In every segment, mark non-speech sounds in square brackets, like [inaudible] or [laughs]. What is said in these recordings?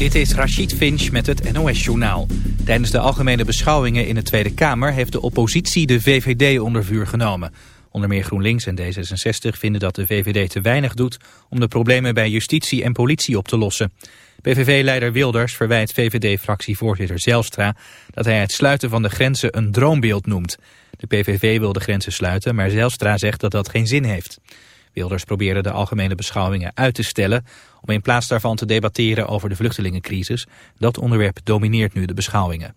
Dit is Rachid Finch met het NOS-journaal. Tijdens de algemene beschouwingen in de Tweede Kamer... heeft de oppositie de VVD onder vuur genomen. Onder meer GroenLinks en D66 vinden dat de VVD te weinig doet... om de problemen bij justitie en politie op te lossen. PVV-leider Wilders verwijt VVD-fractievoorzitter Zelstra... dat hij het sluiten van de grenzen een droombeeld noemt. De PVV wil de grenzen sluiten, maar Zelstra zegt dat dat geen zin heeft. Wilders probeerde de algemene beschouwingen uit te stellen... om in plaats daarvan te debatteren over de vluchtelingencrisis. Dat onderwerp domineert nu de beschouwingen.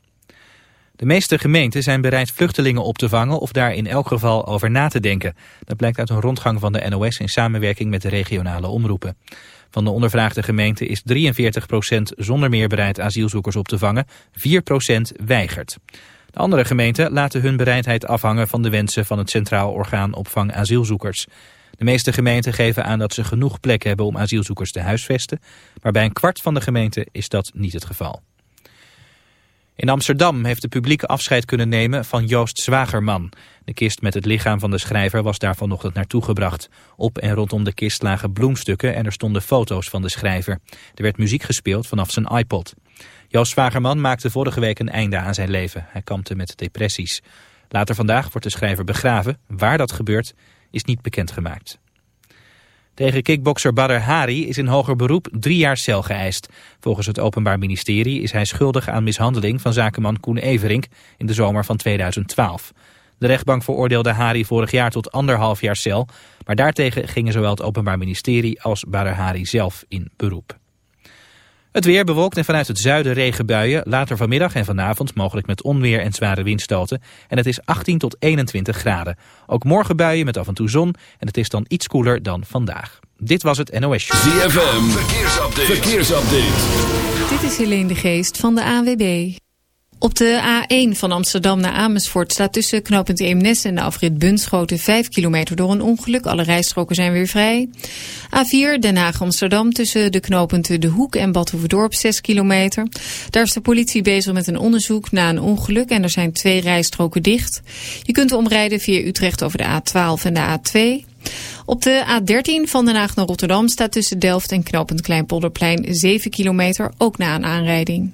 De meeste gemeenten zijn bereid vluchtelingen op te vangen of daar in elk geval over na te denken. Dat blijkt uit een rondgang van de NOS in samenwerking met de regionale omroepen. Van de ondervraagde gemeenten is 43% zonder meer bereid asielzoekers op te vangen, 4% weigert. De andere gemeenten laten hun bereidheid afhangen van de wensen van het Centraal Orgaan Opvang Asielzoekers. De meeste gemeenten geven aan dat ze genoeg plek hebben om asielzoekers te huisvesten, maar bij een kwart van de gemeenten is dat niet het geval. In Amsterdam heeft de publiek afscheid kunnen nemen van Joost Zwagerman. De kist met het lichaam van de schrijver was daar vanochtend naartoe gebracht. Op en rondom de kist lagen bloemstukken en er stonden foto's van de schrijver. Er werd muziek gespeeld vanaf zijn iPod. Joost Zwagerman maakte vorige week een einde aan zijn leven. Hij kampte met depressies. Later vandaag wordt de schrijver begraven. Waar dat gebeurt is niet bekendgemaakt. Tegen kickbokser Badr Hari is in hoger beroep drie jaar cel geëist. Volgens het Openbaar Ministerie is hij schuldig aan mishandeling van zakenman Koen Everink in de zomer van 2012. De rechtbank veroordeelde Hari vorig jaar tot anderhalf jaar cel, maar daartegen gingen zowel het Openbaar Ministerie als Badr Hari zelf in beroep. Het weer bewolkt en vanuit het zuiden regenbuien. Later vanmiddag en vanavond mogelijk met onweer en zware windstoten. En het is 18 tot 21 graden. Ook morgen buien met af en toe zon. En het is dan iets koeler dan vandaag. Dit was het NOS Show. ZFM, verkeersupdate. verkeersupdate. Dit is Helene de Geest van de AWB. Op de A1 van Amsterdam naar Amersfoort staat tussen knooppunt Eemnes en de afrit Bunschoten 5 kilometer door een ongeluk. Alle rijstroken zijn weer vrij. A4 Den Haag-Amsterdam tussen de knooppunten De Hoek en Badhoevedorp 6 kilometer. Daar is de politie bezig met een onderzoek na een ongeluk en er zijn twee rijstroken dicht. Je kunt omrijden via Utrecht over de A12 en de A2. Op de A13 van Den Haag naar Rotterdam staat tussen Delft en knooppunt Kleinpolderplein 7 kilometer, ook na een aanrijding.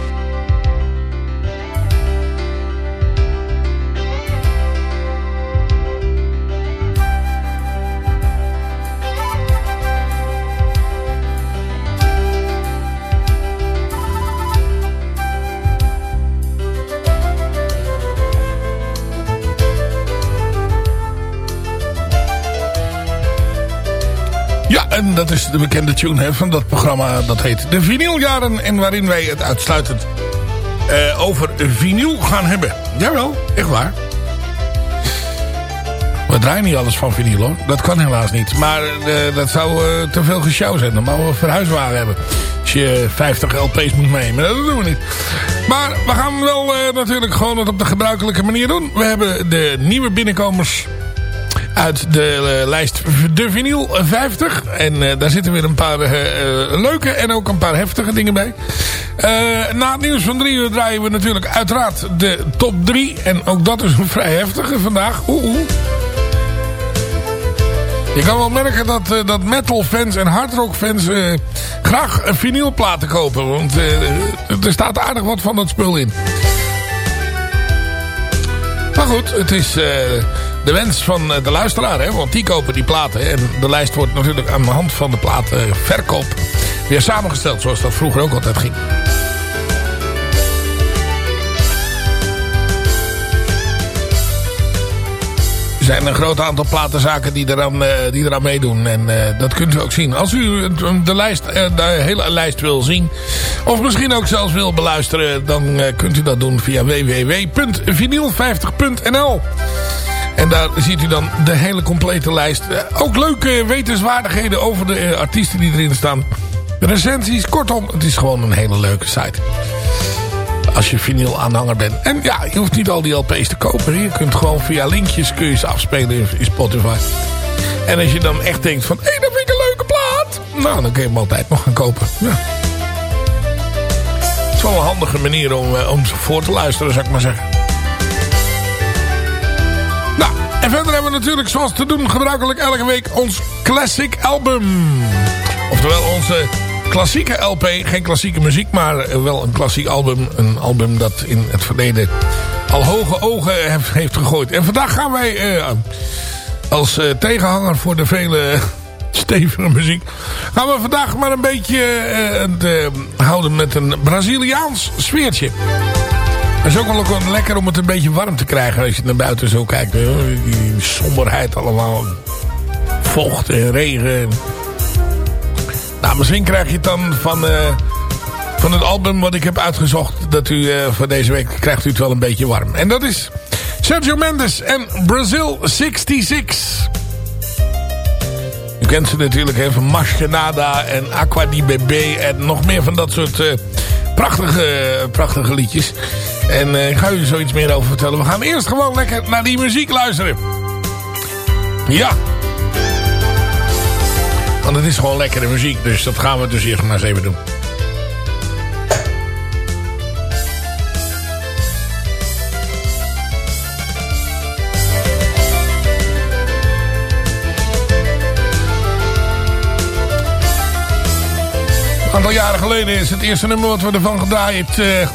Ja, en dat is de bekende tune hè, van dat programma. Dat heet De Vinyljaren. En waarin wij het uitsluitend uh, over vinyl gaan hebben. Jawel, echt waar. We draaien niet alles van vinyl hoor. Dat kan helaas niet. Maar uh, dat zou uh, te veel gesjouw zijn. Dan mogen we verhuiswagen hebben. Als je 50 LP's moet nemen. Dat doen we niet. Maar we gaan wel natuurlijk gewoon het op de gebruikelijke manier doen. We hebben de nieuwe binnenkomers uit de uh, De Vinyl 50. En uh, daar zitten weer een paar uh, leuke en ook een paar heftige dingen bij. na het nieuws van drie uur draaien we natuurlijk uiteraard de top 3. En ook dat is een [laughs] vrij heftige vandaag. Oeh. Je kan wel merken dat, dat metal fans en hardrock fans uh, graag vinylplaten kopen. Want er staat aardig wat van dat spul in. Maar goed, het is de wens van de luisteraar. Hè, want die kopen die platen. En de lijst wordt natuurlijk aan de hand van de platenverkoop weer samengesteld. Zoals dat vroeger ook altijd ging. Er zijn een groot aantal platenzaken die eraan, uh, die eraan meedoen. En uh, dat kunt u ook zien. Als u de, lijst, de hele lijst wil zien. Of misschien ook zelfs wil beluisteren. Dan kunt u dat doen via www.vinyl50.nl En daar ziet u dan de hele complete lijst. ook leuke wetenswaardigheden over de artiesten die erin staan. Recensies, kortom, het is gewoon een hele leuke site als je vinyl aanhanger bent. En ja, je hoeft niet al die LP's te kopen. Je kunt gewoon via linkjes kun je ze afspelen in Spotify. En als je dan echt denkt van, hé, hey, dat vind ik een leuke plaat. Nou, dan kun je hem altijd nog gaan kopen. Ja. Het is wel een handige manier om, eh, om voor te luisteren, zou ik maar zeggen. En verder hebben we natuurlijk zoals te doen gebruikelijk elke week ons Classic Album. Oftewel onze klassieke LP. Geen klassieke muziek, maar wel een klassiek album. Een album dat in het verleden al hoge ogen heeft, gegooid. En vandaag gaan wij uh, als uh, tegenhanger voor de vele [laughs] stevige muziek... gaan we vandaag maar een beetje uh, houden met een Braziliaans sfeertje. Het is ook wel lekker om het een beetje warm te krijgen als je naar buiten zo kijkt. Die somberheid allemaal. Vocht en regen. Nou, misschien krijg je het dan van, uh, van het album wat ik heb uitgezocht. Dat u uh, voor deze week krijgt u het wel een beetje warm. En dat is Sergio Mendes en Brazil 66. U kent ze natuurlijk even van Maskenada en Aqua di. En nog meer van dat soort uh, prachtige, prachtige liedjes. En ik ga er zoiets meer over vertellen. We gaan eerst gewoon lekker naar die muziek luisteren. Ja. Want het is gewoon lekkere muziek. Dus dat gaan we dus hier maar eens even doen. Een aantal jaren geleden is het eerste nummer wat we ervan gedraaid... Uh,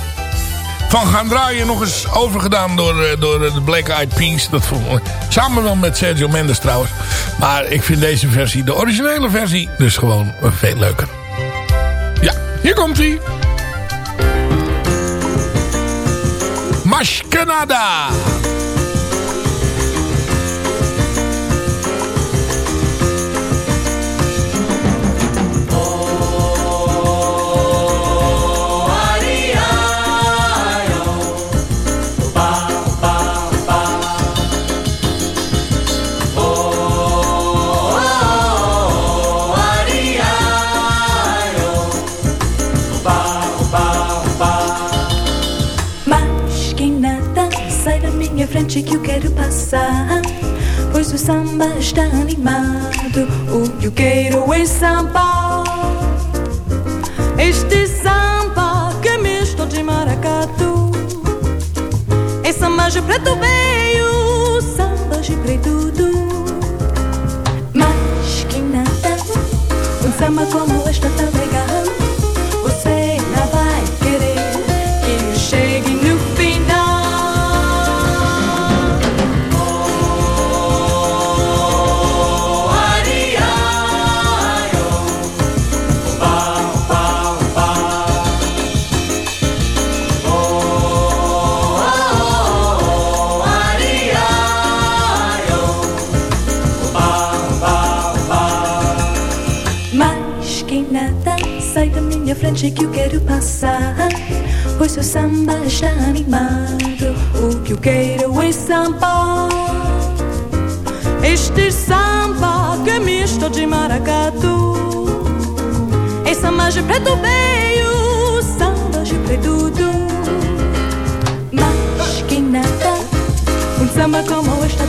van gaan draaien nog eens overgedaan door, uh, door de Black Eyed Peas. Dat vond, samen wel met Sergio Mendes trouwens. Maar ik vind deze versie, de originele versie, dus gewoon veel leuker. Ja, hier komt hij. Mash Canada. Que eu quero passar. Pois o samba está animado, o que eu quero é samba. Este samba que é misto de maracatu. É samba de preto veio, samba de preto do. Mas que nada, um samba como seu samba está animado. O que eu quero é samba. Este samba que é misto de maracatu. É samba de preto veio, samba de preto. Mas que nada, um samba como este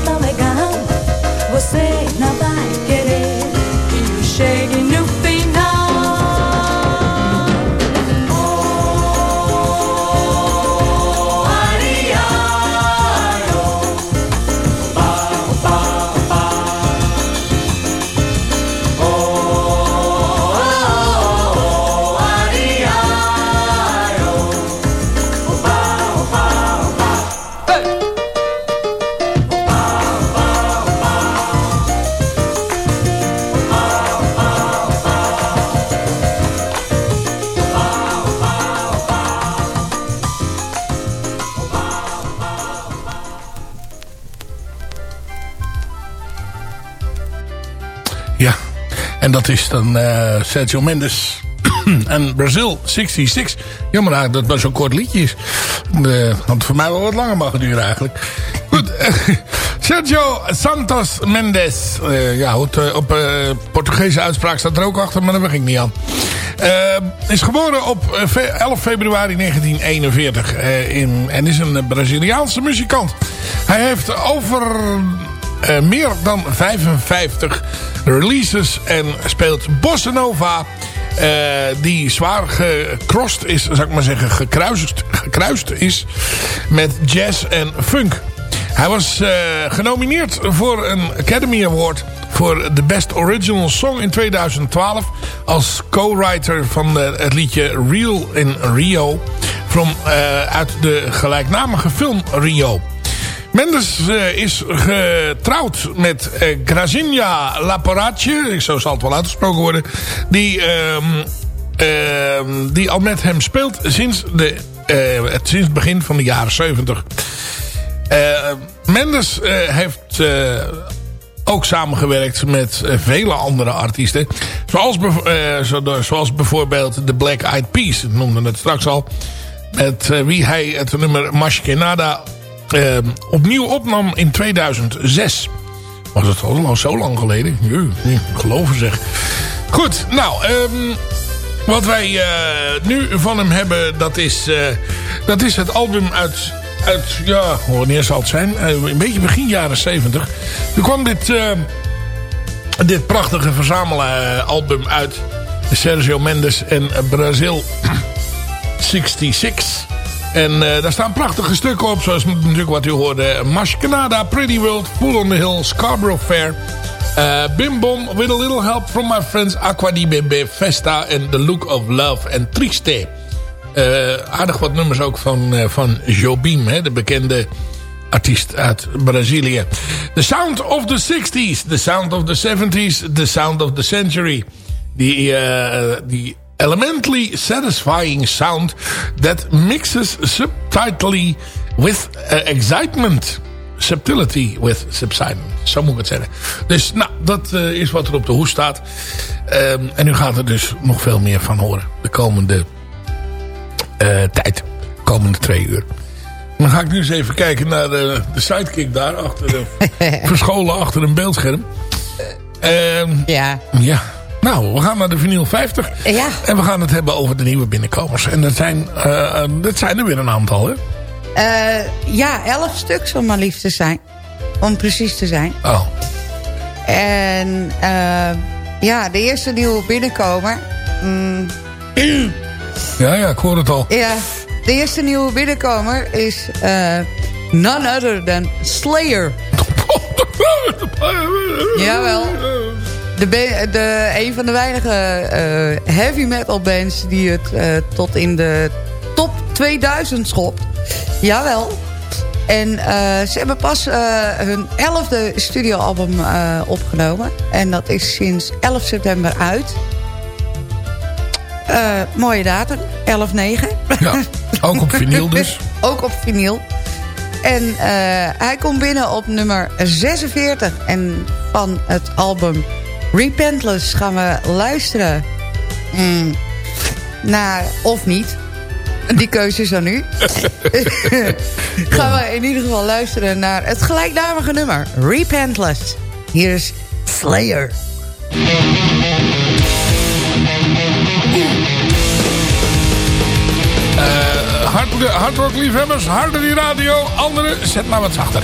dat is dan uh, Sergio Mendes [clears throat] en Brazil 66. Jammer eigenlijk dat het maar zo'n kort liedje is. Uh, voor mij wel wat langer mogen duren eigenlijk. Goed, [laughs] Sergio Santos Mendes. Uh, ja, op Portugese uitspraak staat er ook achter, maar daar begin ik niet aan. is geboren op 11 februari 1941 in, en is een Braziliaanse muzikant. Hij heeft over meer dan 55 releases en speelt bossa nova... Uh, die zwaar gecrossed is, zou ik maar zeggen, gekruist, gekruist is met jazz en funk. Hij was uh, genomineerd voor een Academy Award voor de Best Original Song in 2012 als co-writer van de, het liedje Real in Rio from, uit de gelijknamige film Rio. Mendes uh, is getrouwd met uh, Grazinia Laporace. Zo zal het wel uitgesproken worden. Die, um, uh, die al met hem speelt sinds, de, uh, het, sinds het begin van de jaren 70. Mendes heeft ook samengewerkt met vele andere artiesten. Zoals, zoals bijvoorbeeld de Black Eyed Peas. Ik noemde het straks al. Met wie hij het nummer Mashkenada uh, opnieuw opnam in 2006. Was het al zo lang geleden? Nee, geloven zeg. Goed, nou, um, wat wij uh, nu van hem hebben, dat is, uh, dat is het album uit, uit, ja, wanneer zal het zijn? een beetje begin jaren 70. Er kwam dit, dit prachtige verzamelalbum uit. Sergio Mendes en Brazil 66. En uh, daar staan prachtige stukken op. Zoals natuurlijk wat u hoorde. Canada, Pretty World, Pool on the Hill, Scarborough Fair. Uh, Bim Bom, With a Little Help from My Friends, Aqua di Bebe, Festa en The Look of Love en Triste. Uh, aardig wat nummers ook van, van Jobim, hè, de bekende artiest uit Brazilië. The Sound of the 60s, The Sound of the 70s, The Sound of the Century. Die, die elementally satisfying sound that mixes subtility with uh, excitement. Subtility with subsidence. Zo moet ik het zeggen. Dus nou, dat uh, is wat er op de hoes staat. Um, en u gaat er dus nog veel meer van horen. De komende uh, tijd. De komende twee uur. Dan ga ik nu eens even kijken naar de, de sidekick daar. Achter de, [laughs] verscholen achter een beeldscherm. Um, ja. Ja. Nou, we gaan naar de vinyl 50. Ja. En we gaan het hebben over de nieuwe binnenkomers. En dat zijn, uh, dat zijn er weer een aantal, hè? Uh, ja, elf stuks om maar lief te zijn. Om precies te zijn. Oh. En uh, ja, de eerste nieuwe binnenkomer... Mm, ja, ja, ik hoor het al. Ja, de eerste nieuwe binnenkomer is none other than Slayer. [laughs] Jawel. De, de, een van de weinige uh, heavy metal bands die het uh, tot in de top 2000 schopt. Jawel. En uh, ze hebben pas hun elfde studioalbum opgenomen. En dat is sinds 11 september uit. mooie datum, 11-9. Ja, ook op vinyl dus. [laughs] ook op vinyl. En hij komt binnen op nummer 46 en van het album Repentless gaan we luisteren mm, naar of niet. Die keuze is aan u. [laughs] gaan we in ieder geval luisteren naar het gelijknamige nummer. Repentless. Hier is Slayer. Uh, hard, hardrock liefhebbers, harder die radio. Anderen, zet maar wat zachter.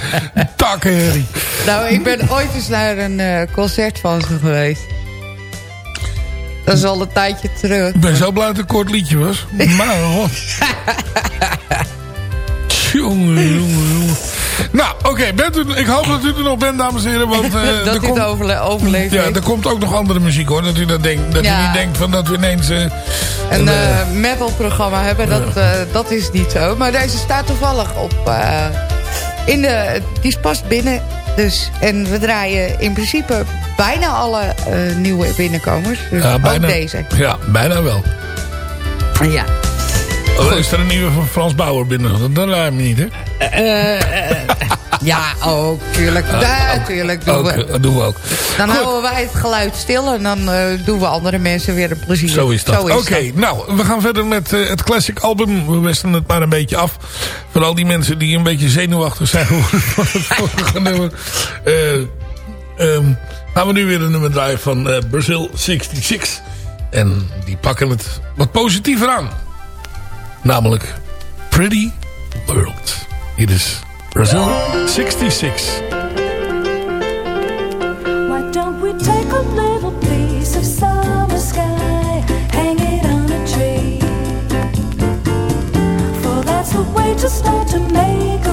[laughs] takkenherrie. Nou, ik ben ooit eens naar een uh, concert van ze geweest. Dat is al een tijdje terug. Ik ben zo blij dat het een kort liedje was. Maar god. [laughs] jongen, jongen, jongen. Nou, oké. Okay, ik hoop dat u er nog bent, dames en heren. Want, uh, [laughs] dat u het overleeft. Ja, er komt ook nog andere muziek, hoor. Dat u, dat denkt, dat ja. u niet denkt van dat we ineens... Uh, een uh, metal-programma hebben, dat, dat is niet zo. Maar deze staat toevallig op... in de, die is pas binnen. Dus, en we draaien in principe bijna alle nieuwe binnenkomers. Dus ja, bijna, ook deze. Ja, bijna wel. Ja. Oh, is er een nieuwe van Frans Bauer binnen? Dat lijkt me niet, hè? Uh, ja, ook, tuurlijk. Uh, ja, tuurlijk doen, we. doen we ook. Dan Goed. houden wij het geluid stil en dan uh, doen we andere mensen weer een plezier. Zo is dat. Oké, okay, nou, we gaan verder met uh, het classic album. We wisselen het maar een beetje af. Voor al die mensen die een beetje zenuwachtig zijn [laughs] van het vorige nummer. Um, gaan we nu weer een nummer draaien van Brazil 66. En die pakken het wat positiever aan. Namelijk Pretty World. Hier is Brazil 66. Why don't we take a little piece of summer sky, hang it on a tree? For that's the way to start to make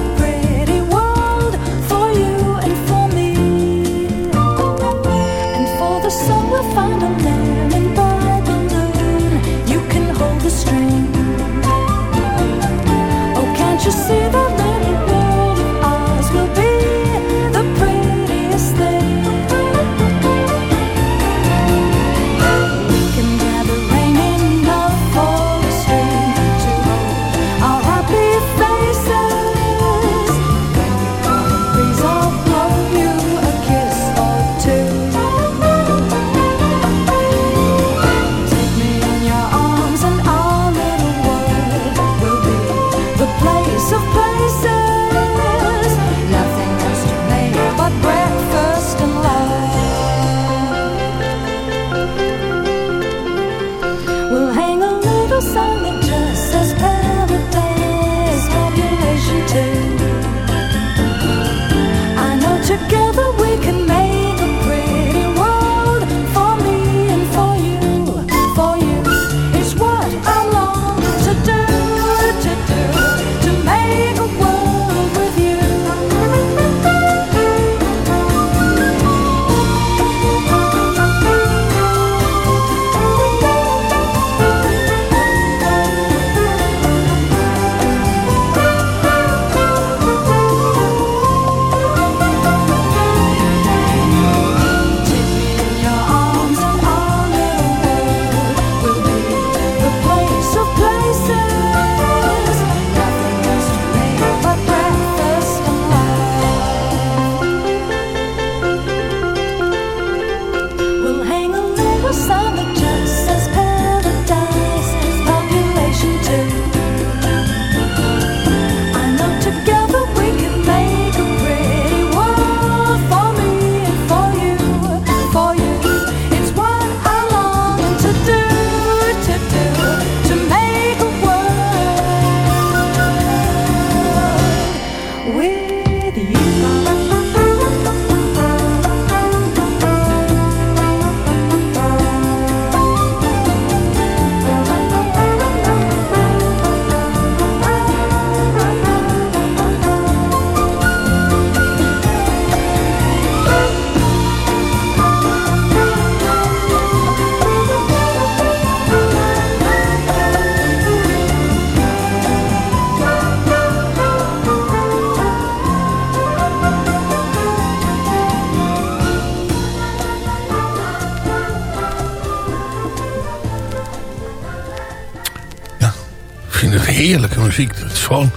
muziek. Het is gewoon,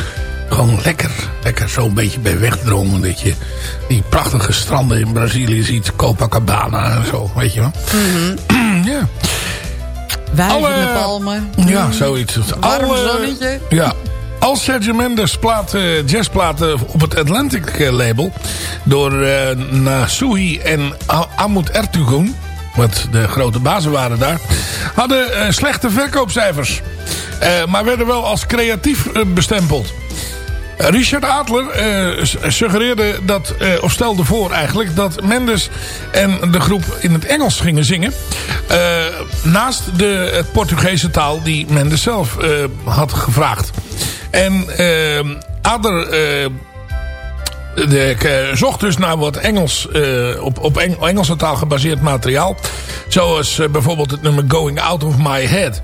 gewoon lekker. Lekker zo'n beetje bij wegdromen. Dat je die prachtige stranden in Brazilië ziet. Copacabana en zo, weet je wel. [clears throat] ja. Wuivende palmen. Ja, zoiets. Warm Alle- zonnetje. Ja. Als Sergio Mendes plaat, eh, jazzplaten op het Atlantic eh, label... door eh Nasuhi en Amut Ertugun... wat de grote bazen waren daar... hadden eh, slechte verkoopcijfers. Maar werden wel als creatief bestempeld. Richard Adler suggereerde dat, of stelde voor eigenlijk, dat Mendes en de groep in het Engels gingen zingen. naast de het Portugese taal die Mendes zelf had gevraagd. En Adler uh, zocht dus naar wat Engels, op, op Engelse taal gebaseerd materiaal. Zoals bijvoorbeeld het nummer Going Out of My Head.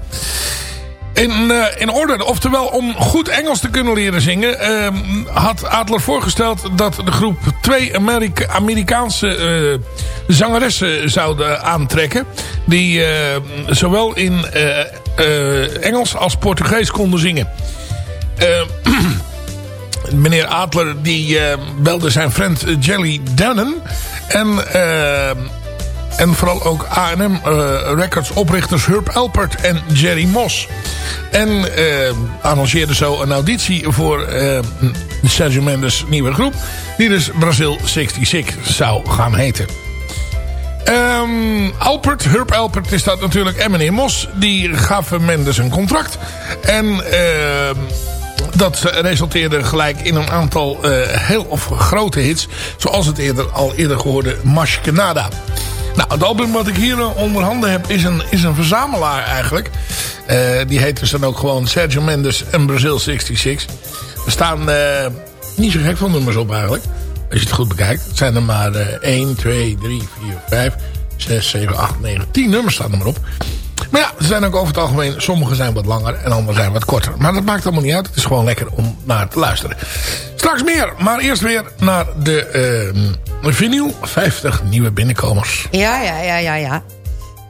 In, in orde, oftewel om goed Engels te kunnen leren zingen... ehm, had Adler voorgesteld dat de groep twee Amerika Amerikaanse zangeressen zouden aantrekken... die zowel in Engels als Portugees konden zingen. [clears throat] meneer Adler die uh, belde zijn vriend Jelly Dennen. En, uh, en vooral ook A&M uh, Records oprichters Herb Alpert en Jerry Moss. En arrangeerde zo een auditie voor Sergio Mendes nieuwe groep. Die dus Brazil 66 zou gaan heten. Um, Alpert, Herb Alpert is dat natuurlijk. En meneer Mos, die gaven Mendes een contract. En... Uh, dat resulteerde gelijk in een aantal heel of grote hits. Zoals het eerder, al eerder gehoorde Mash Canada. Nou, het album wat ik hier eh, onder handen heb is een, is een verzamelaar eigenlijk. Uh, die heet dus dan ook gewoon Sergio Mendes en Brazil 66. Er staan uh, niet zo gek veel nummers op eigenlijk. Als je het goed bekijkt. Het zijn er maar 1, 2, 3, 4, 5, 6, 7, 8, 9, 10 nummers staan er maar op. Maar ja, ze zijn ook over het algemeen... Sommige zijn wat langer en andere zijn wat korter. Maar dat maakt allemaal niet uit. Het is gewoon lekker om naar te luisteren. Straks meer, maar eerst weer naar de uh, vinyl. 50 nieuwe binnenkomers. Ja, ja, ja, ja, ja.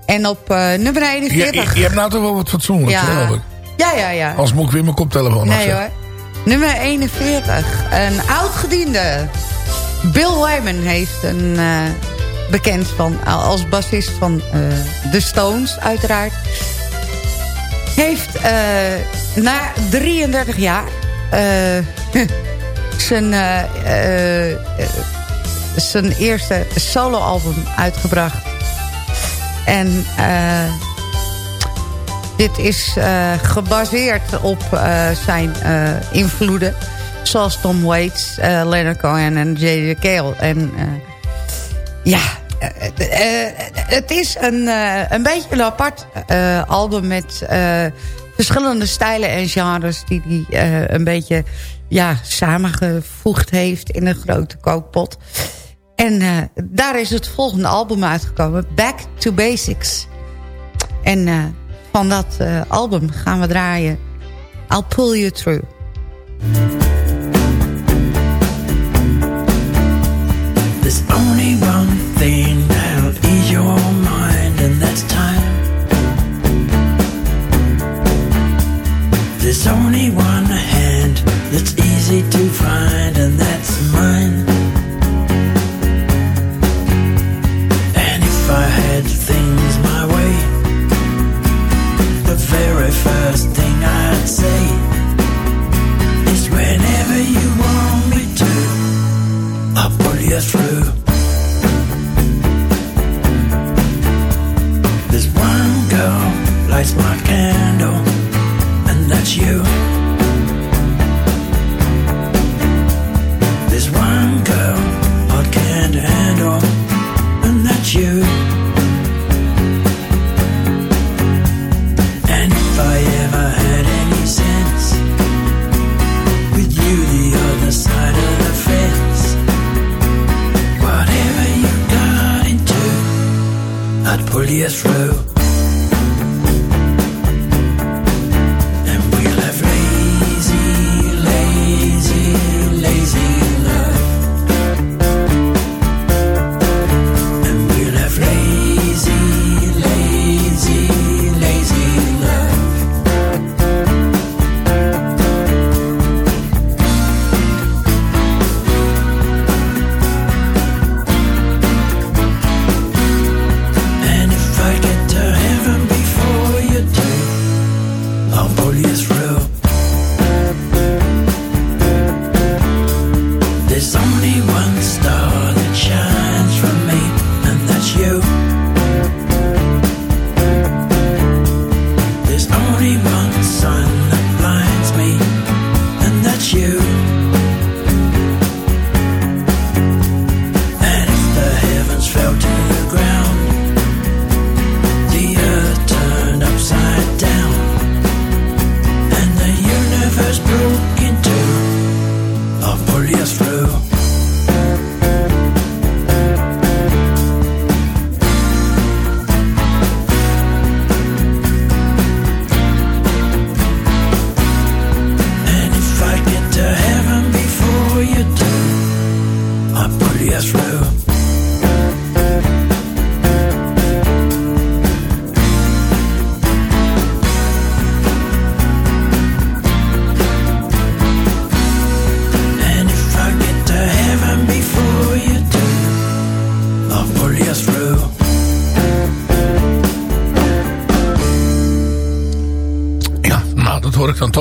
En op uh, nummer 41... Je, je, hebt nou toch wel wat fatsoenlijks, ja. geloof ik. Ja, ja, ja. Als moet ik weer mijn koptelefoon Nee afzetten. hoor. Nummer 41. Een oud-gediende. Bill Wyman heeft een... Uh, bekend van, als bassist van uh, The Stones uiteraard. Heeft na 33 jaar [laughs] zijn, zijn eerste soloalbum uitgebracht. En dit is gebaseerd op zijn invloeden. Zoals Tom Waits, Leonard Cohen en J.J. Cale. En ja, het is een, een beetje een apart album met verschillende stijlen en genres... die hij een beetje ja, samengevoegd heeft in een grote kookpot. En daar is het volgende album uitgekomen, Back to Basics. En van dat album gaan we draaien I'll Pull You Through. There's only one thing that'll ease your mind, and that's time. There's only one hand that's easy to find, and that's mine.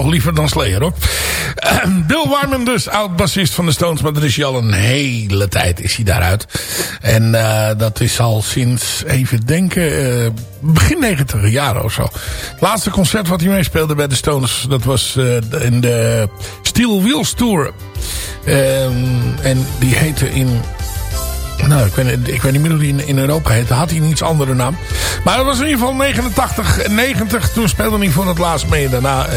Liever dan Slayer hoor. [clears throat] Bill Wyman dus, oud-bassist van de Stones. Maar dat is hij al een hele tijd is hij daaruit. En uh, dat is al sinds, even denken, uh, begin 90 jaar of zo. Het laatste concert wat hij meespeelde bij de Stones, dat was uh, in de Steel Wheels Tour. Um, en die heette in nou, ik weet, ik weet niet meer hoe die in, Europa heette. Had hij een iets andere naam. Maar dat was in ieder geval 89 en 90. Toen speelde hij voor het laatst mee. Daarna uh,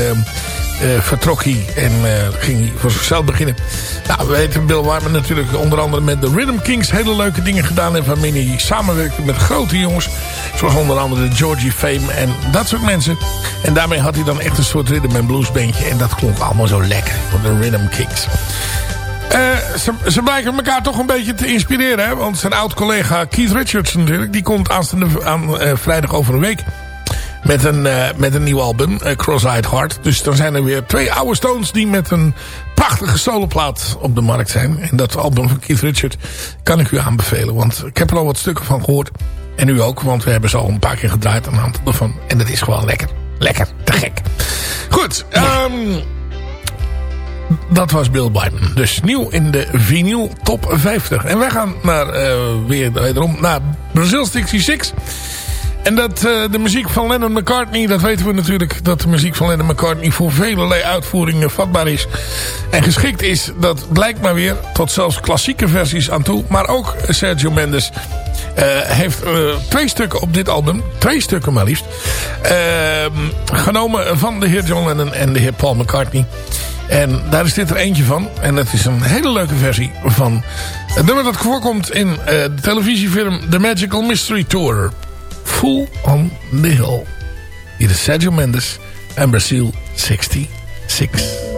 uh, vertrok hij en uh, ging hij voor zichzelf beginnen. Nou, we weten Bill Wyman natuurlijk onder andere met de Rhythm Kings hele leuke dingen gedaan. En waarmee hij samenwerkte met grote jongens. Zoals onder andere de Georgie Fame en dat soort mensen. En daarmee had hij dan echt een soort rhythm and blues bandje. En dat klonk allemaal zo lekker. De Rhythm Kings. Uh, ze, ze blijken elkaar toch een beetje te inspireren. Hè? Want zijn oud-collega Keith Richards natuurlijk... die komt aanstaande aan, vrijdag over een week... met een, uh, met een nieuw album, Cross-Eyed Heart. Dus dan zijn er weer twee oude Stones... die met een prachtige soloplaat op de markt zijn. En dat album van Keith Richards kan ik u aanbevelen. Want ik heb er al wat stukken van gehoord. En u ook, want we hebben ze al een paar keer gedraaid. Een aantal ervan. En dat is gewoon lekker. Lekker, te gek. Goed, um, dat was Bill Wyman. Dus nieuw in de vinyl top 50. En wij gaan naar, uh, weer wederom naar Brazil 66. En dat uh, de muziek van Lennon McCartney, dat weten we natuurlijk... dat de muziek van Lennon McCartney voor vele uitvoeringen vatbaar is. En geschikt is, dat blijkt maar weer... tot zelfs klassieke versies aan toe. Maar ook Sergio Mendes uh, heeft uh, twee stukken op dit album... twee stukken maar liefst... genomen van de heer John Lennon en de heer Paul McCartney... En daar is dit er eentje van. En dat is een hele leuke versie van het nummer dat voorkomt in de televisiefilm The Magical Mystery Tour. Full on the Hill. Hier is Sergio Mendes en Brazil 66.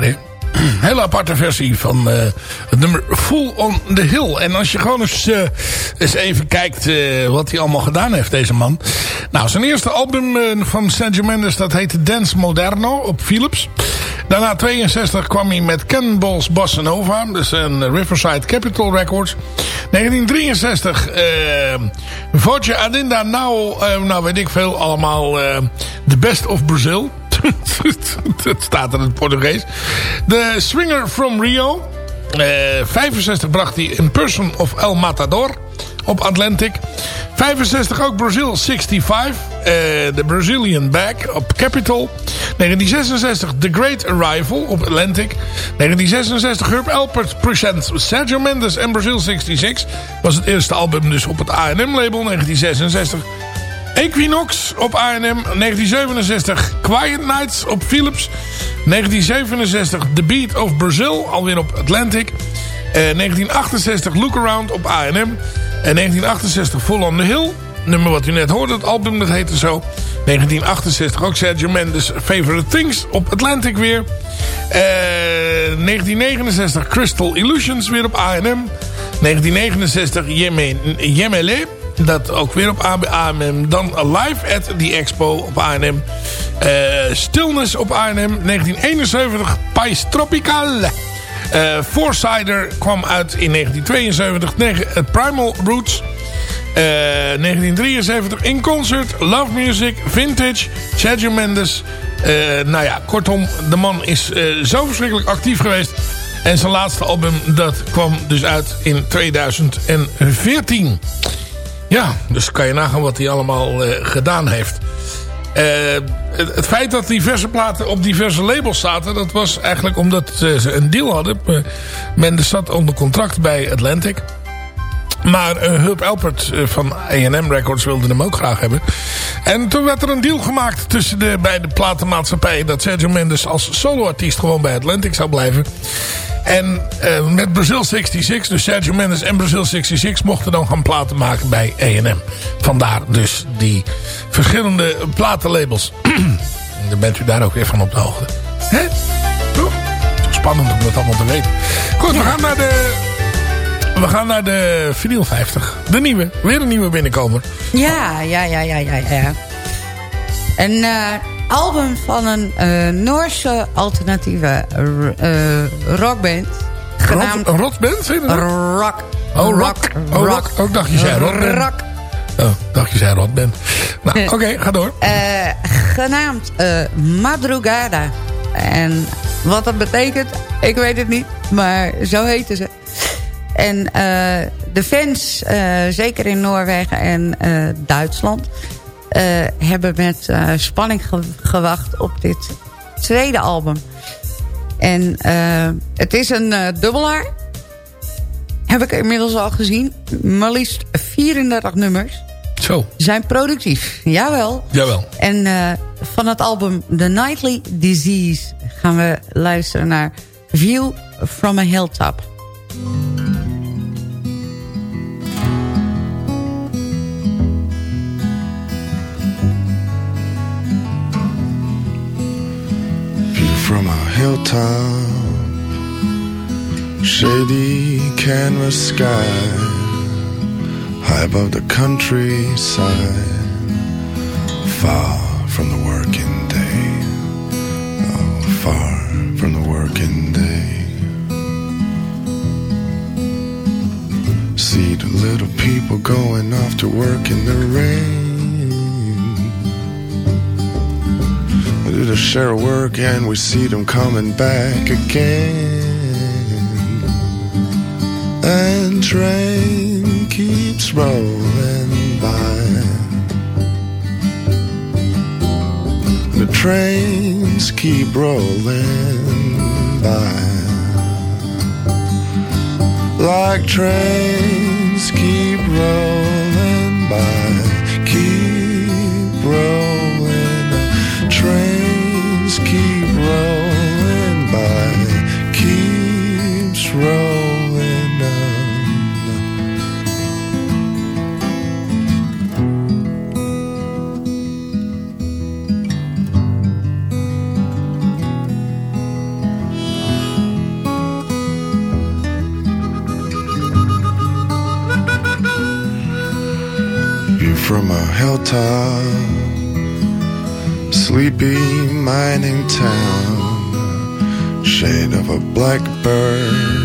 Lekker [clears throat] hele aparte versie van uh, het nummer Full on the Hill. En als je gewoon eens, uh, eens even kijkt uh, wat hij allemaal gedaan heeft, deze man. Nou, zijn eerste album van Sergio Mendes, dat heette Dance Moderno op Philips. Daarna 62 kwam hij met Cannonballs Bossa Nova, dus een Riverside Capitol Records. 1963, uh, Voce Adinda, nou, nou weet ik veel, allemaal The Best of Brazil. [laughs] dat staat in het Portugees. De Swinger from Rio. Uh, eh, 65 bracht hij In Person of El Matador op Atlantic. 65 ook Brazil 65. Uh, The Brazilian Bag op Capitol. 1966 The Great Arrival op Atlantic. 1966 Herb Alpert presents Sergio Mendes en Brazil 66. Was het eerste album dus op het A&M label 1966. Equinox op A&M 1967. Quiet Nights op Philips. 1967 The Beat of Brazil, alweer op Atlantic. Uh, 1968 Look Around op A&M. En 1968 Full on the Hill. Nummer wat u net hoorde, het album dat heette zo. 1968 ook Sergio Mendes Favorite Things op Atlantic weer. Uh, 1969 Crystal Illusions weer op A&M. 1969 Yemele dat ook weer op AMM. Dan Live at the Expo op A&M. Uh, Stillness op A&M. 1971 Pais Tropical. Uh, Foursider kwam uit in 1972. Uh, Primal Roots. Uh, 1973 In Concert. Love Music. Vintage. Sergio Mendes. Uh, nou ja, kortom, de man is zo verschrikkelijk actief geweest. En zijn laatste album, dat kwam dus uit in 2014. Ja, dus kan je nagaan wat hij allemaal uh, gedaan heeft. Uh, het, feit dat diverse platen op diverse labels zaten... dat was eigenlijk omdat ze een deal hadden. Mendes zat onder contract bij Atlantic. Maar uh, Herb Alpert van A&M Records wilde hem ook graag hebben. En toen werd er een deal gemaakt tussen de beide platenmaatschappijen... dat Sergio Mendes als soloartiest gewoon bij Atlantic zou blijven. En uh, met Brazil 66, dus Sergio Mendes en Brazil 66... mochten dan gaan platen maken bij A&M. Vandaar dus die verschillende platenlabels. [clears throat] dan bent u daar ook weer van op de hoogte. Hè? Toch? Spannend om dat allemaal te weten. Goed, we gaan naar de... We gaan naar de vinyl 50. De nieuwe. Weer een nieuwe binnenkomer. Ja, ja, ja, ja, ja, ja. En... Uh album van een uh, Noorse alternatieve uh, rockband. Genaamd... Rock, een rockband? Rock. Oh, rock. Oh, rock. Ook dacht je zei rockband. Rock. Oh, dacht je zei rockband. Nou, [laughs] oké, okay, ga door. Uh, genaamd Madrugada. En wat dat betekent, ik weet het niet. Maar zo heten ze. En de fans, zeker in Noorwegen en Duitsland hebben met uh, spanning ge gewacht op dit tweede album. En uh, het is een dubbelaar. Heb ik inmiddels al gezien. Maar liefst 34 nummers. Zo. Zijn productief. Jawel. Jawel. En van het album The Nightly Disease gaan we luisteren naar View from a Hilltop. Hilltop, shady canvas sky, high above the countryside, far from the working day, oh, far from the working day. See the little people going off to work in the rain. Do share work and we see them coming back again. And train keeps rolling by. The trains keep rolling by. Like trains keep rolling You're from a hilltop sleepy mining town, shade of a blackbird.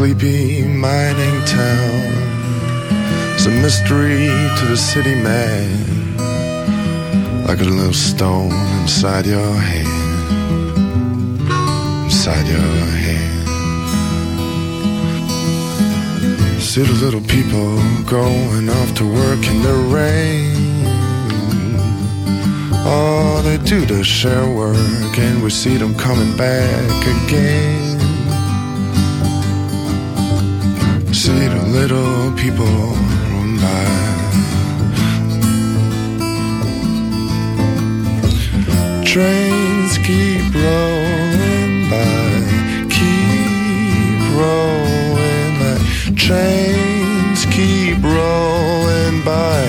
Sleepy mining town. It's a mystery to the city man, like a little stone inside your hand, inside your hand. See the little people going off to work in the rain. All they do to share work, and we see them coming back again. See little people by. Trains keep rolling by, keep rolling by. Trains keep rolling by,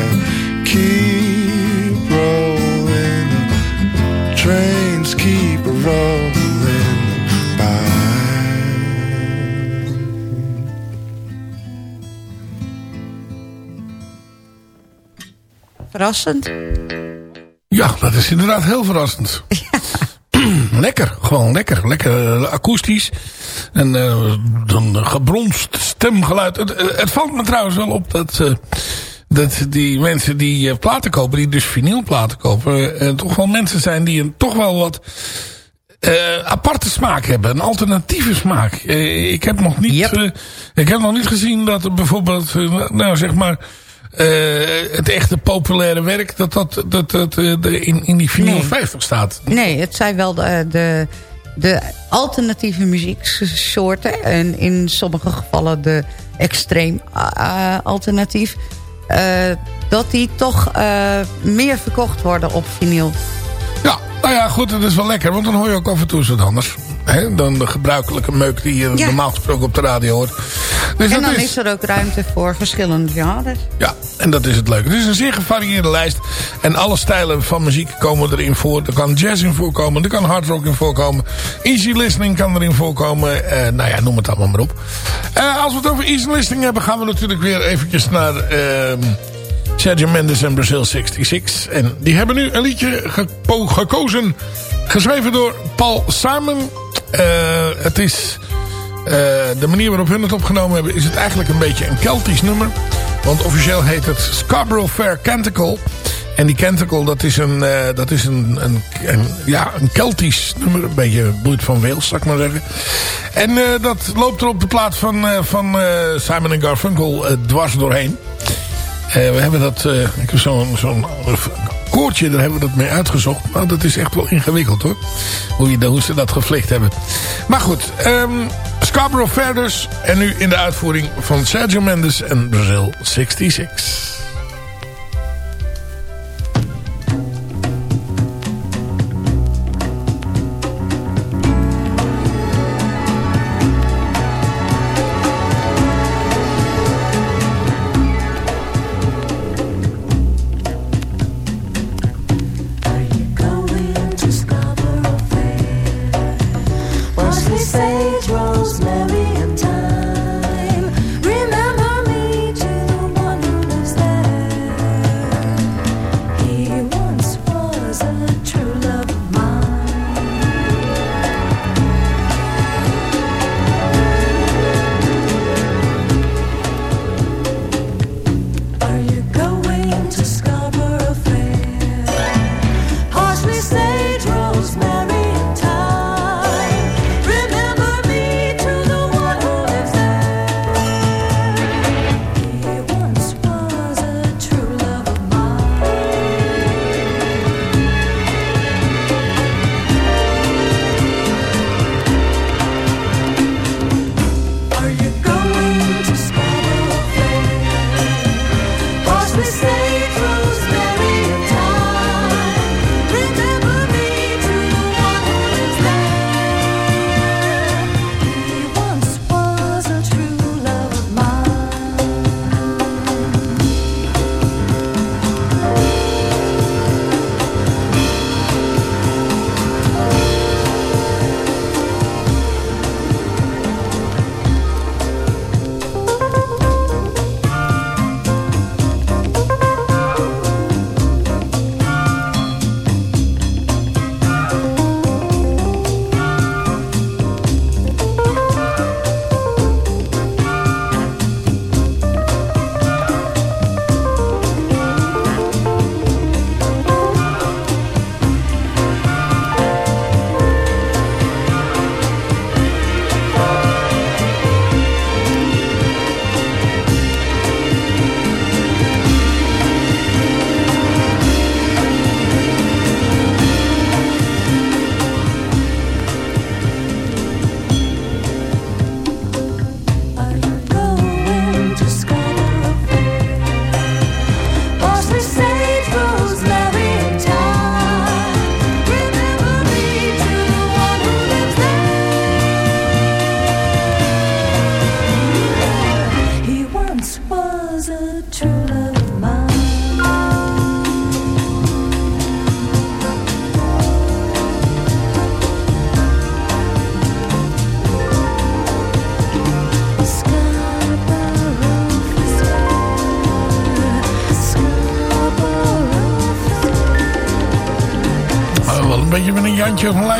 keep rolling. Trains keep rolling Verrassend. Ja, dat is inderdaad heel verrassend. [laughs] [clears throat] lekker, gewoon lekker. Lekker eh, akoestisch. En eh, dan gebronst stemgeluid. Het, eh, het valt me trouwens wel op dat, dat die mensen die platen kopen, die dus vinylplaten kopen, toch wel mensen zijn die een toch wel wat aparte smaak hebben. Een alternatieve smaak. Ik heb nog niet, Yep. ik heb nog niet gezien dat er bijvoorbeeld, nou zeg maar, het echte populaire werk, dat dat, dat, dat eh, in, in die vinyl Nee. 50 staat. Nee, het zijn wel de, de, de alternatieve muzieksoorten. En in sommige gevallen de extreem eh, alternatief. eh, dat die toch eh, meer verkocht worden op vinyl. Ja, nou ja, goed, dat is wel lekker. Want dan hoor je ook af en toe wat anders. Hè, dan de gebruikelijke meuk die je Ja. normaal gesproken op de radio hoort. Dus En dan is, is er ook ruimte voor verschillende genres. Ja, en dat is het leuke. Het is een zeer gevarieerde lijst. En alle stijlen van muziek komen erin voor. Er kan jazz in voorkomen. Er kan hard rock in voorkomen. Easy listening kan erin voorkomen. Eh, nou ja, noem het allemaal maar op. Eh, als we het over easy listening hebben... gaan we natuurlijk weer eventjes naar... ehm, Sergio Mendes en Brazil 66. En die hebben nu een liedje gekozen. Geschreven door Paul Simon. Eh, het is... eh, de manier waarop hun het opgenomen hebben... is het eigenlijk een beetje een Keltisch nummer. Want officieel heet het Scarborough Fair Canticle. En die Canticle, dat is een, eh, dat is een, een, ja, een Keltisch nummer. Een beetje bloed van Wales, zou ik maar zeggen. En dat loopt er op de plaat van, van Simon en Garfunkel dwars doorheen. We hebben dat, ik heb zo'n zo'n koortje, daar hebben we dat mee uitgezocht. Nou, dat is echt wel ingewikkeld hoor. Hoe, je, hoe ze dat geflikt hebben. Maar goed, ehm, Scarborough Fair. En nu in de uitvoering van Sergio Mendes en Brazil 66.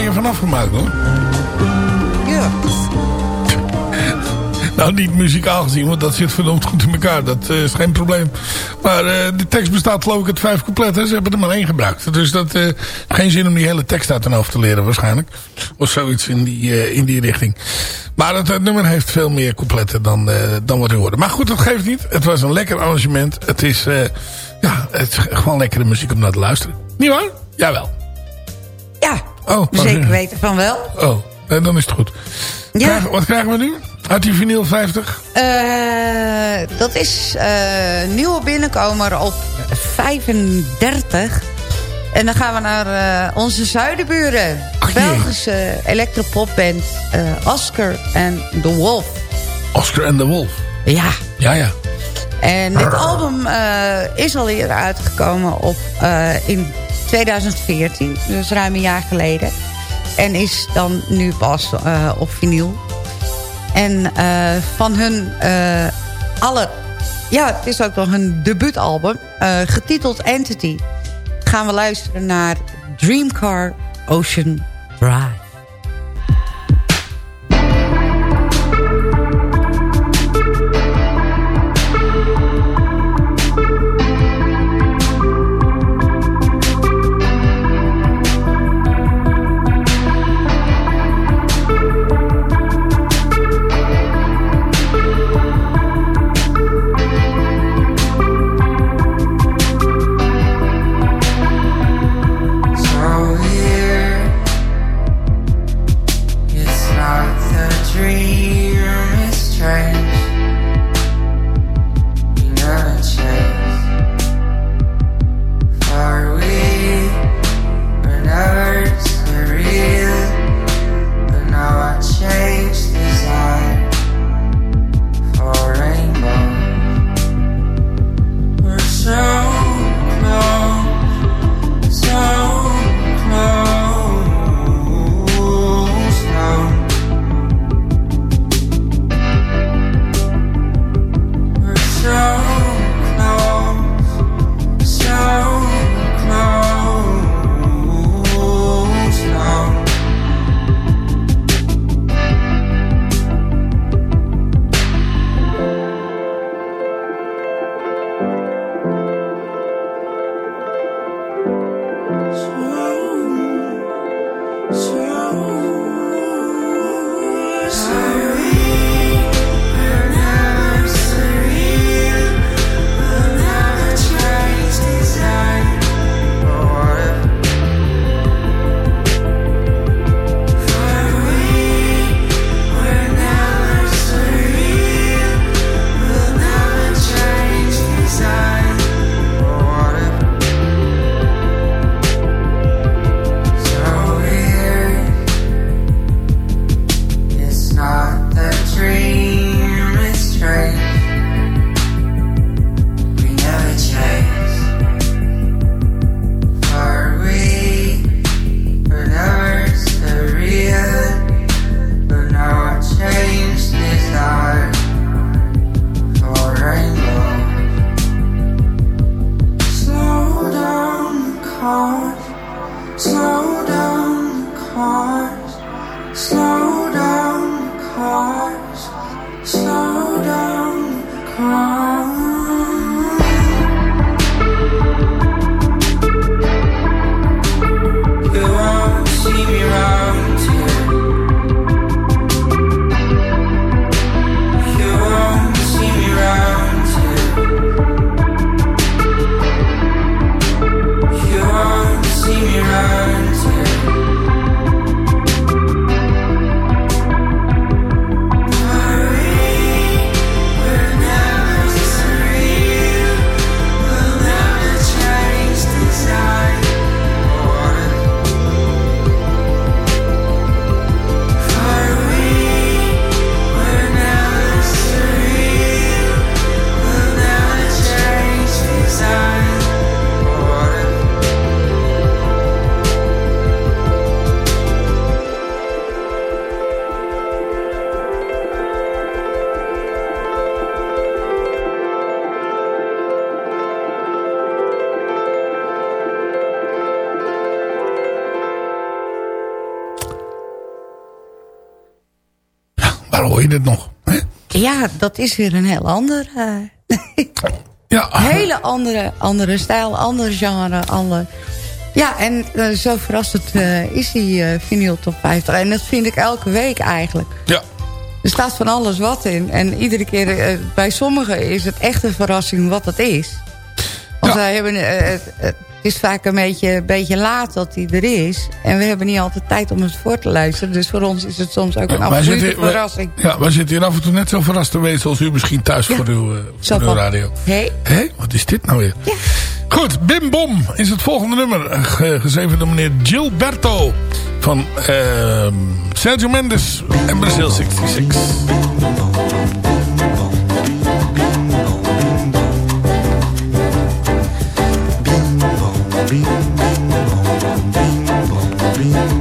Leien vanaf gemaakt hoor. Ja. [laughs] Nou, niet muzikaal gezien, want dat zit verdomd goed in elkaar. Dat eh, is geen probleem. Maar uh, de tekst bestaat geloof ik uit vijf coupletten. Ze hebben er maar één gebruikt. Dus dat uh, geen zin om die hele tekst uit hun hoofd te leren waarschijnlijk. Of zoiets in die, in die richting. Maar het, het, nummer heeft veel meer coupletten dan, dan wat u hoorde. Maar goed, dat geeft niet. Het was een lekker arrangement. Het is, ja, het is gewoon lekkere muziek om naar te luisteren. Niet waar? Jawel. Oh, zeker weten van wel. Oh, dan is het goed. Ja. Wat krijgen we nu? Uit die vinyl 50? Uh, dat is uh, nieuwe binnenkomer op 35. En dan gaan we naar uh, onze zuidenburen. Ach, Belgische electropopband Oscar and the Wolf. Oscar and the Wolf? Ja. Ja, ja. En dit album is al eerder uitgekomen op, in 2014. Dus ruim een jaar geleden. En is dan nu pas op vinyl. En van hun alle... Ja, het is ook wel hun debuutalbum. Getiteld Entity. Gaan we luisteren naar Dreamcar Ocean Drive. Ja, dat is weer een heel ander... Uh, [laughs] ja. Hele andere, andere stijl, andere genre, ander... Ja, en uh, zo verrassend uh, is die uh, vinyl top 50. En dat vind ik elke week eigenlijk. Ja. Er staat van alles wat in. En iedere keer, bij sommigen is het echt een verrassing wat het is. Want ja. wij hebben, het is vaak een beetje, beetje laat dat hij er is. En we hebben niet altijd tijd om het voor te luisteren. Dus voor ons is het soms ook een absolute verrassing. Wij, ja, wij zitten hier af en toe net zo verrast te wezen... als u misschien thuis ja. voor, uw, voor uw radio. Hé? Hé, hey, wat is dit nou weer? Ja. Goed, Bim Bom is het volgende nummer. Gegeven door meneer Gilberto van uh, Sergio Mendes en Brazil 66. dream.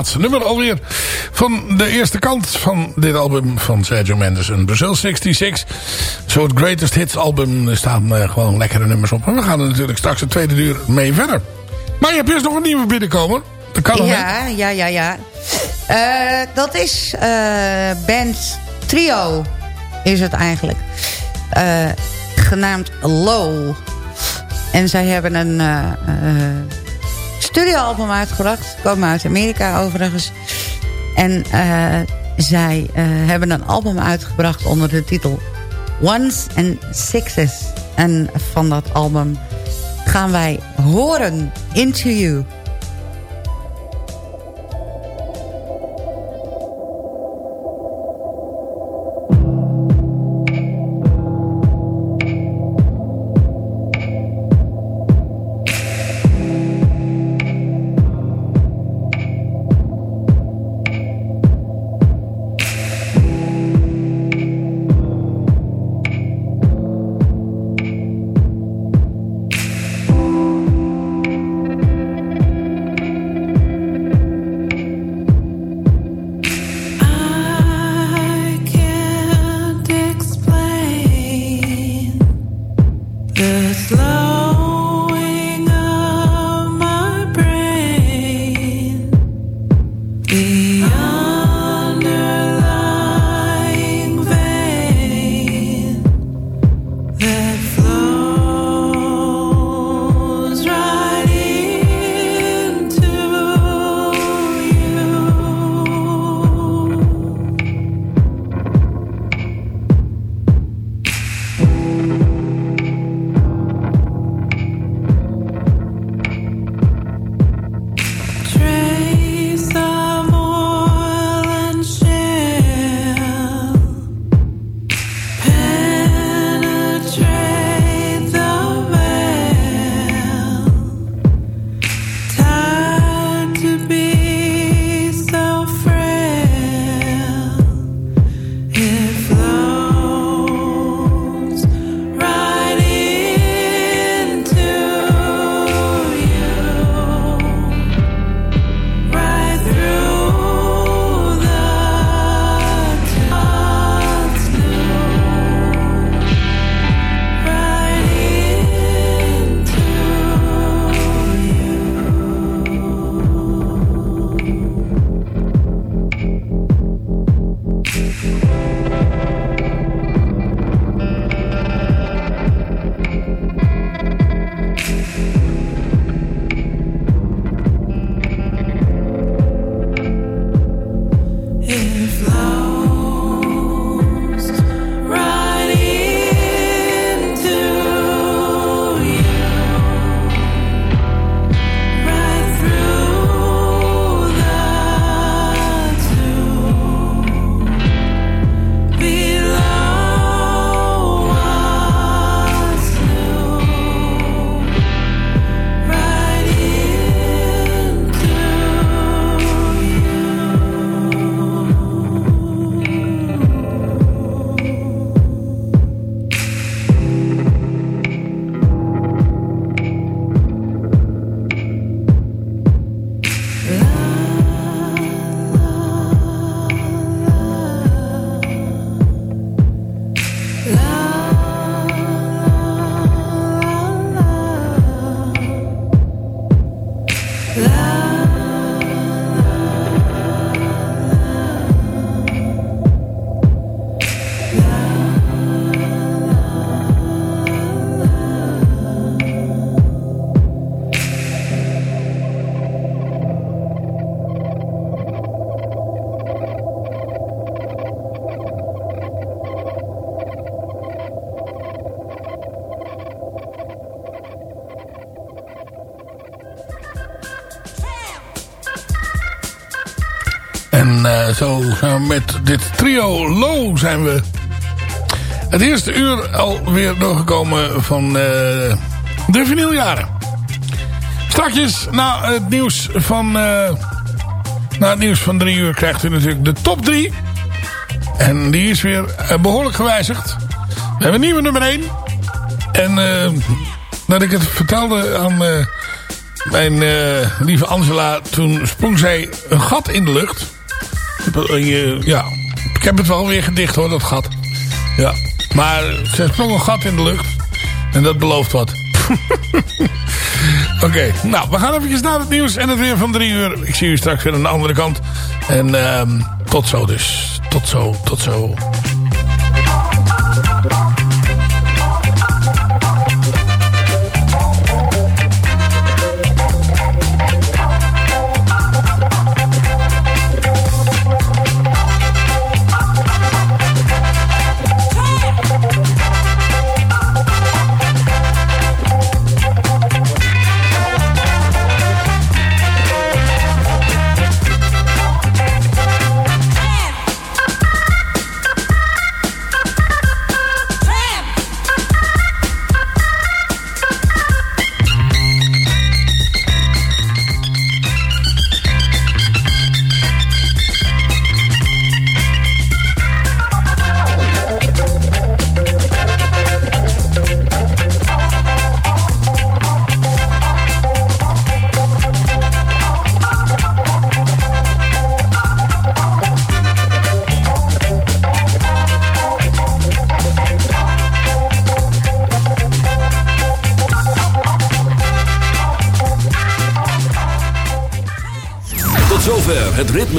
Laatste nummer alweer van de eerste kant van dit album van Sergio Mendes en Brazil 66. Zo het Greatest Hits album. Er staan uh, gewoon lekkere nummers op. En we gaan er natuurlijk straks het tweede uur mee verder. Maar je hebt eerst nog een nieuwe binnenkomen. Dat kan nog Ja, ja, ja, ja. Uh, dat is uh, band Trio, is het eigenlijk. Uh, genaamd Low. En zij hebben een studioalbum uitgebracht. Komen uit Amerika overigens. En zij hebben een album uitgebracht onder de titel Ones and Sixes. En van dat album gaan wij horen Into You. Zo we met dit trio low zijn we het eerste uur alweer doorgekomen van uh, de vinyljaren. Strakjes na het nieuws van, uh, na het nieuws van drie uur krijgt u natuurlijk de top drie. En die is weer behoorlijk gewijzigd. We hebben nieuwe nummer 1. En dat ik het vertelde aan mijn lieve Angela, toen sprong zij een gat in de lucht. Ja, ik heb het wel weer gedicht hoor, dat gat. Ja, maar ze sprong een gat in de lucht. En dat belooft wat. [laughs] Oké, nou, we gaan even naar het nieuws en het weer van drie uur. Ik zie u straks weer aan de andere kant. En um, tot zo dus. Tot zo, tot zo.